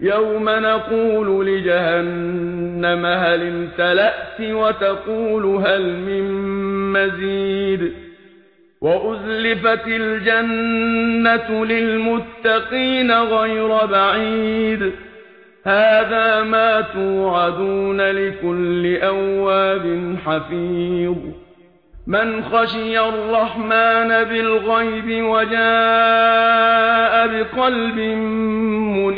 يَوْمَ نَقُولُ لِجَهَنَّمَ هَلِ امْتَلَأْتِ وَتَقُولُ هَلْ مِن مَّزِيدٍ وَأُزْلِفَتِ الْجَنَّةُ لِلْمُتَّقِينَ غَيْرَ بَعِيدٍ هَذَا مَا تُوعَدُونَ لِكُلِّ أَوَّابٍ حَفِيظٍ مَنْ خَشِيَ الرَّحْمَنَ بِالْغَيْبِ وَجَاءَ بِقَلْبٍ منير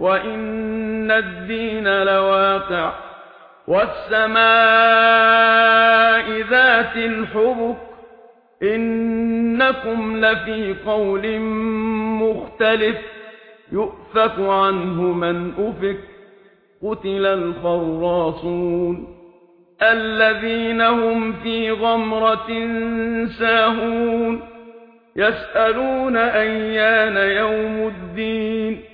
وَإِنَّ الدِّينَ لَوَاقِعٌ وَالسَّمَاءُ ذَاتُ الْحُبُكِ إِنَّكُمْ لَفِي قَوْلٍ مُخْتَلِفٍ يُؤْفَكُ عَنْهُ مَنْ أُفِكَ قُتِلَ الْخَرَّاصُونَ الَّذِينَ هُمْ فِي غَمْرَةٍ سَاهُونَ يَسْأَلُونَ أَيَّانَ يَوْمُ الدِّينِ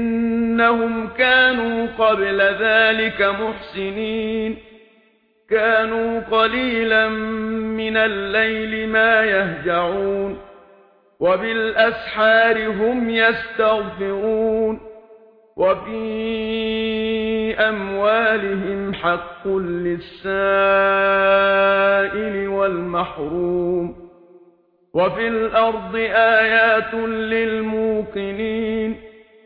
إنهم كانوا قبل ذلك محسنين. كانوا قليلا من الليل ما يهجعون. وبالأسحار هم يستغفرون. وفي أموالهم حق للسائل والمحروم. وفي الأرض آيات للموقنين.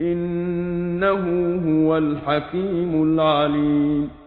إِنَّهُ هُوَ الْحَكِيمُ الْعَلِيمُ